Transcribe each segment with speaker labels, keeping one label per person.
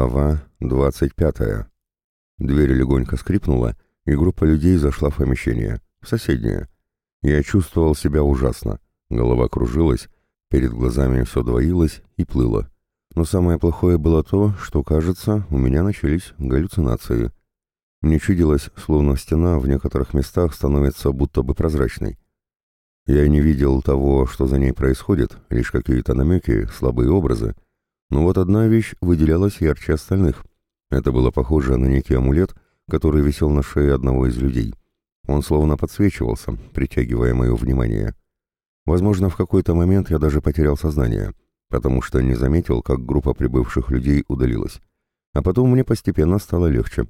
Speaker 1: Глава 25. Дверь легонько скрипнула, и группа людей зашла в помещение, в соседнее. Я чувствовал себя ужасно. Голова кружилась, перед глазами все двоилось и плыло. Но самое плохое было то, что, кажется, у меня начались галлюцинации. Мне чудилось, словно стена в некоторых местах становится будто бы прозрачной. Я не видел того, что за ней происходит, лишь какие-то намеки, слабые образы — но вот одна вещь выделялась ярче остальных. Это было похоже на некий амулет, который висел на шее одного из людей. Он словно подсвечивался, притягивая мое внимание. Возможно, в какой-то момент я даже потерял сознание, потому что не заметил, как группа прибывших людей удалилась. А потом мне постепенно стало легче.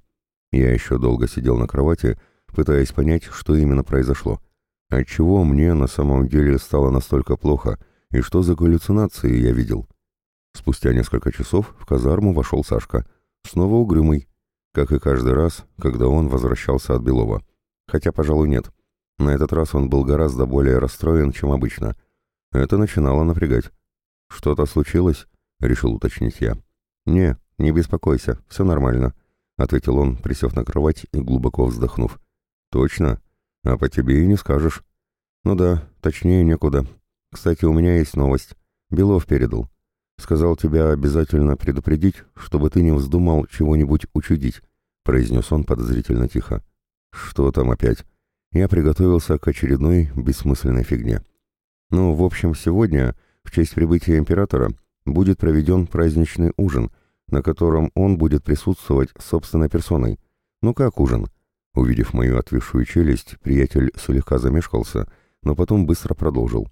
Speaker 1: Я еще долго сидел на кровати, пытаясь понять, что именно произошло. Отчего мне на самом деле стало настолько плохо, и что за галлюцинации я видел. Спустя несколько часов в казарму вошел Сашка, снова угрюмый, как и каждый раз, когда он возвращался от Белова. Хотя, пожалуй, нет. На этот раз он был гораздо более расстроен, чем обычно. Это начинало напрягать. «Что-то случилось?» — решил уточнить я. «Не, не беспокойся, все нормально», — ответил он, присев на кровать и глубоко вздохнув. «Точно? А по тебе и не скажешь». «Ну да, точнее некуда. Кстати, у меня есть новость. Белов передал. Сказал тебя обязательно предупредить, чтобы ты не вздумал чего-нибудь учудить», — произнес он подозрительно тихо. «Что там опять?» Я приготовился к очередной бессмысленной фигне. Ну, в общем, сегодня, в честь прибытия императора, будет проведен праздничный ужин, на котором он будет присутствовать собственной персоной. Ну как ужин? Увидев мою отвисшую челюсть, приятель слегка замешкался, но потом быстро продолжил.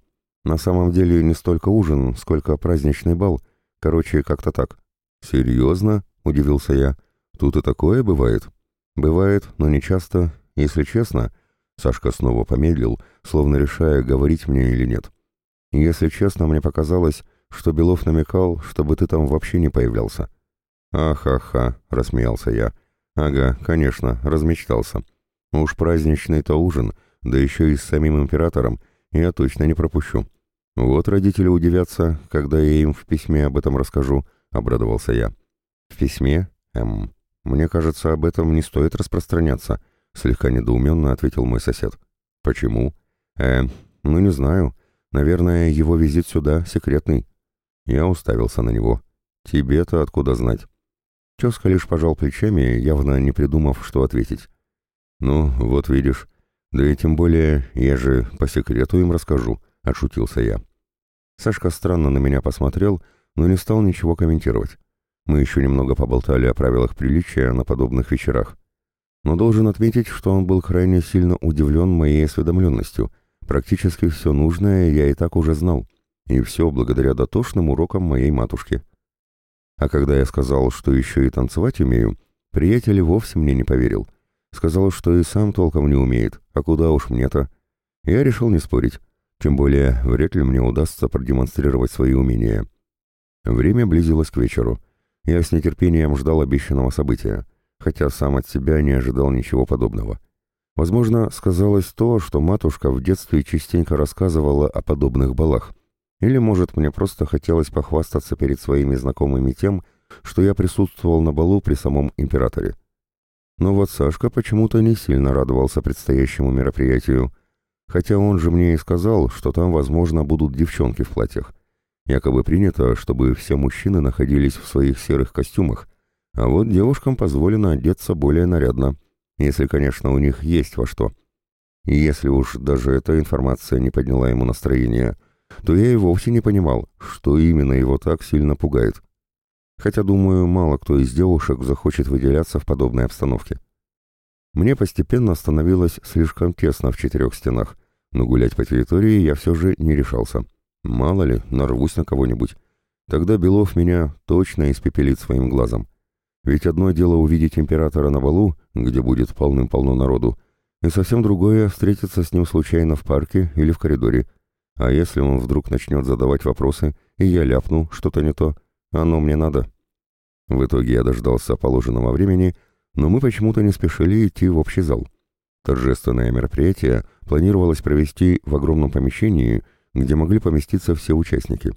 Speaker 1: На самом деле не столько ужин, сколько праздничный бал. Короче, как-то так. «Серьезно?» — удивился я. «Тут и такое бывает?» «Бывает, но не часто. Если честно...» Сашка снова помедлил, словно решая, говорить мне или нет. «Если честно, мне показалось, что Белов намекал, чтобы ты там вообще не появлялся». «Ах-ха-ха», — рассмеялся я. «Ага, конечно, размечтался. Уж праздничный-то ужин, да еще и с самим императором, я точно не пропущу. «Вот родители удивятся, когда я им в письме об этом расскажу», — обрадовался я. «В письме? Эм, мне кажется, об этом не стоит распространяться», — слегка недоуменно ответил мой сосед. «Почему?» «Э, ну не знаю. Наверное, его визит сюда секретный». Я уставился на него. «Тебе-то откуда знать?» Тезка лишь пожал плечами, явно не придумав, что ответить. «Ну, вот видишь. Да и тем более, я же по секрету им расскажу», — отшутился я. Сашка странно на меня посмотрел, но не стал ничего комментировать. Мы еще немного поболтали о правилах приличия на подобных вечерах. Но должен отметить, что он был крайне сильно удивлен моей осведомленностью. Практически все нужное я и так уже знал. И все благодаря дотошным урокам моей матушки. А когда я сказал, что еще и танцевать умею, приятель вовсе мне не поверил. Сказал, что и сам толком не умеет, а куда уж мне-то. Я решил не спорить. Тем более, вряд ли мне удастся продемонстрировать свои умения. Время близилось к вечеру. Я с нетерпением ждал обещанного события, хотя сам от себя не ожидал ничего подобного. Возможно, сказалось то, что матушка в детстве частенько рассказывала о подобных балах. Или, может, мне просто хотелось похвастаться перед своими знакомыми тем, что я присутствовал на балу при самом императоре. Но вот Сашка почему-то не сильно радовался предстоящему мероприятию, Хотя он же мне и сказал, что там, возможно, будут девчонки в платьях. Якобы принято, чтобы все мужчины находились в своих серых костюмах, а вот девушкам позволено одеться более нарядно, если, конечно, у них есть во что. И если уж даже эта информация не подняла ему настроение, то я и вовсе не понимал, что именно его так сильно пугает. Хотя, думаю, мало кто из девушек захочет выделяться в подобной обстановке. Мне постепенно становилось слишком тесно в четырех стенах, но гулять по территории я все же не решался. Мало ли, нарвусь на кого-нибудь. Тогда Белов меня точно испепелит своим глазом. Ведь одно дело увидеть императора на балу, где будет полным-полно народу, и совсем другое — встретиться с ним случайно в парке или в коридоре. А если он вдруг начнет задавать вопросы, и я ляпну что-то не то, оно мне надо. В итоге я дождался положенного времени — но мы почему-то не спешили идти в общий зал. Торжественное мероприятие планировалось провести в огромном помещении, где могли поместиться все участники.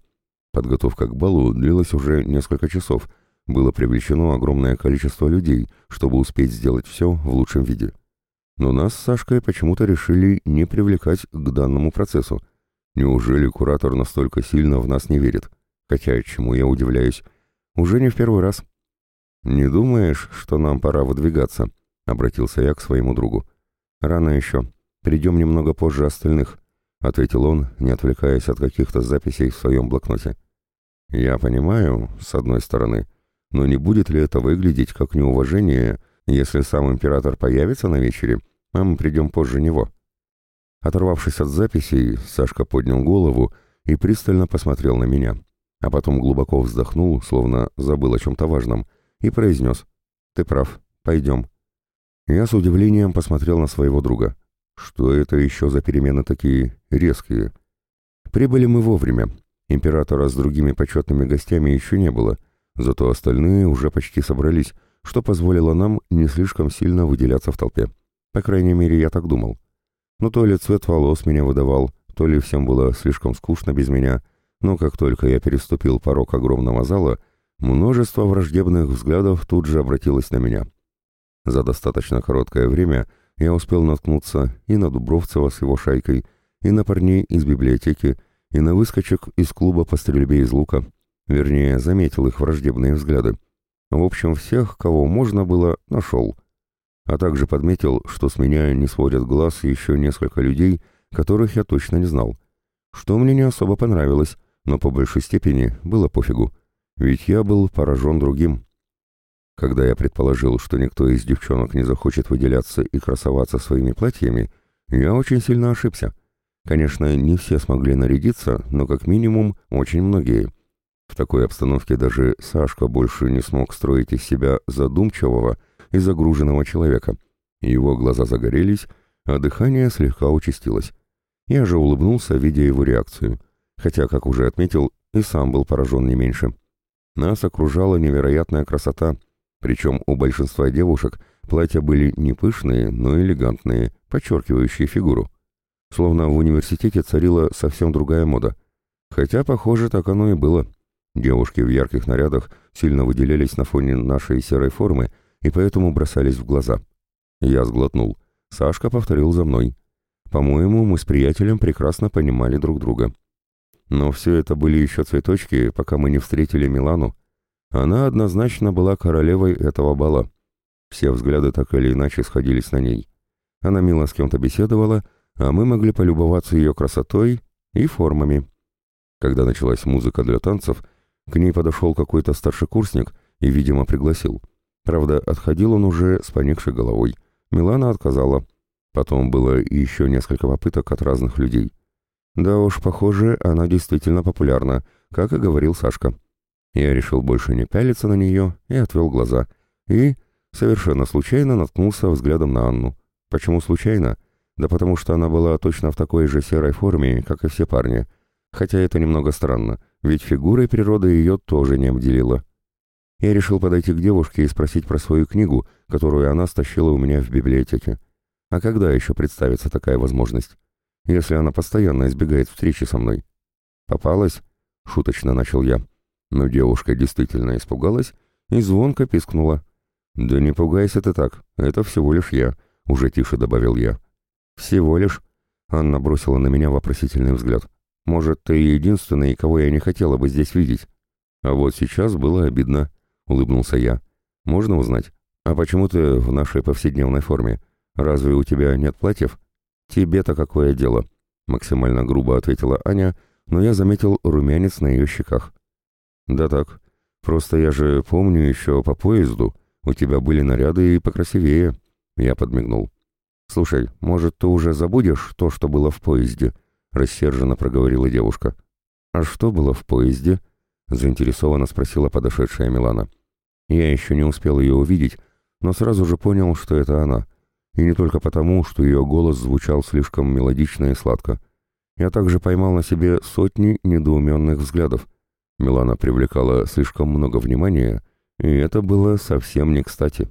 Speaker 1: Подготовка к балу длилась уже несколько часов, было привлечено огромное количество людей, чтобы успеть сделать все в лучшем виде. Но нас с Сашкой почему-то решили не привлекать к данному процессу. Неужели куратор настолько сильно в нас не верит? Хотя, чему я удивляюсь, уже не в первый раз. «Не думаешь, что нам пора выдвигаться?» — обратился я к своему другу. «Рано еще. Придем немного позже остальных», — ответил он, не отвлекаясь от каких-то записей в своем блокноте. «Я понимаю, с одной стороны, но не будет ли это выглядеть как неуважение, если сам император появится на вечере, а мы придем позже него?» Оторвавшись от записей, Сашка поднял голову и пристально посмотрел на меня, а потом глубоко вздохнул, словно забыл о чем-то важном, и произнес «Ты прав, пойдем». Я с удивлением посмотрел на своего друга. Что это еще за перемены такие резкие? Прибыли мы вовремя. Императора с другими почетными гостями еще не было, зато остальные уже почти собрались, что позволило нам не слишком сильно выделяться в толпе. По крайней мере, я так думал. Но то ли цвет волос меня выдавал, то ли всем было слишком скучно без меня, но как только я переступил порог огромного зала, множество враждебных взглядов тут же обратилось на меня. За достаточно короткое время я успел наткнуться и на Дубровцева с его шайкой, и на парней из библиотеки, и на выскочек из клуба по стрельбе из лука. Вернее, заметил их враждебные взгляды. В общем, всех, кого можно было, нашел. А также подметил, что с меня не сводят глаз еще несколько людей, которых я точно не знал. Что мне не особо понравилось, но по большей степени было пофигу. Ведь я был поражен другим. Когда я предположил, что никто из девчонок не захочет выделяться и красоваться своими платьями, я очень сильно ошибся. Конечно, не все смогли нарядиться, но как минимум очень многие. В такой обстановке даже Сашка больше не смог строить из себя задумчивого и загруженного человека. Его глаза загорелись, а дыхание слегка участилось. Я же улыбнулся, видя его реакцию, хотя, как уже отметил, и сам был поражен не меньше. Нас окружала невероятная красота — причем у большинства девушек платья были не пышные, но элегантные, подчеркивающие фигуру. Словно в университете царила совсем другая мода. Хотя, похоже, так оно и было. Девушки в ярких нарядах сильно выделялись на фоне нашей серой формы и поэтому бросались в глаза. Я сглотнул. Сашка повторил за мной. По-моему, мы с приятелем прекрасно понимали друг друга. Но все это были еще цветочки, пока мы не встретили Милану, она однозначно была королевой этого бала. Все взгляды так или иначе сходились на ней. Она мило с кем-то беседовала, а мы могли полюбоваться ее красотой и формами. Когда началась музыка для танцев, к ней подошел какой-то старшекурсник и, видимо, пригласил. Правда, отходил он уже с поникшей головой. Милана отказала. Потом было еще несколько попыток от разных людей. Да уж, похоже, она действительно популярна, как и говорил Сашка. Я решил больше не пялиться на нее и отвел глаза. И совершенно случайно наткнулся взглядом на Анну. Почему случайно? Да потому что она была точно в такой же серой форме, как и все парни. Хотя это немного странно, ведь фигурой природа ее тоже не обделила. Я решил подойти к девушке и спросить про свою книгу, которую она стащила у меня в библиотеке. А когда еще представится такая возможность? Если она постоянно избегает встречи со мной. «Попалась?» — шуточно начал я. Но девушка действительно испугалась и звонко пискнула. «Да не пугайся ты так, это всего лишь я», — уже тише добавил я. «Всего лишь?» — Анна бросила на меня вопросительный взгляд. «Может, ты единственный, кого я не хотела бы здесь видеть?» «А вот сейчас было обидно», — улыбнулся я. «Можно узнать? А почему ты в нашей повседневной форме? Разве у тебя нет платьев?» «Тебе-то какое дело?» — максимально грубо ответила Аня, но я заметил румянец на ее щеках. «Да так. Просто я же помню еще по поезду. У тебя были наряды и покрасивее». Я подмигнул. «Слушай, может, ты уже забудешь то, что было в поезде?» Рассерженно проговорила девушка. «А что было в поезде?» Заинтересованно спросила подошедшая Милана. Я еще не успел ее увидеть, но сразу же понял, что это она. И не только потому, что ее голос звучал слишком мелодично и сладко. Я также поймал на себе сотни недоуменных взглядов. Милана привлекала слишком много внимания, и это было совсем не кстати.